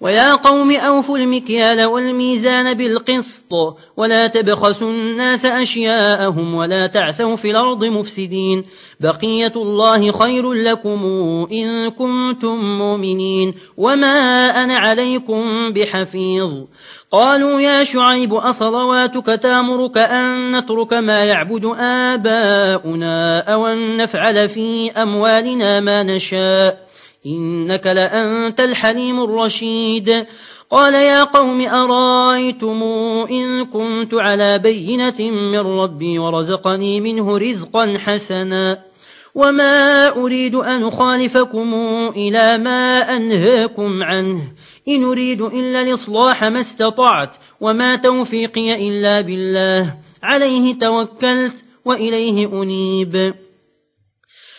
ويا قوم أوفوا المكيال والميزان بالقسط ولا تبخسوا الناس أشياءهم ولا تعثوا في الأرض مفسدين بقية الله خير لكم إن كنتم مؤمنين وما أنا عليكم بحفيظ قالوا يا شعيب أصلواتك تامرك أن نترك ما يعبد آباؤنا أو أن نفعل في أموالنا ما نشاء إنك لأنت الحليم الرشيد. قال يا قوم أرأيتم إن كنت على بينة من ربي ورزقني منه رزقا حسنا وما أريد أن خالفكم إلى ما أنهاكم عنه. إن أريد إلا الإصلاح ما استطعت وما توفيقي إلا بالله. عليه توكلت وإليه أنيب.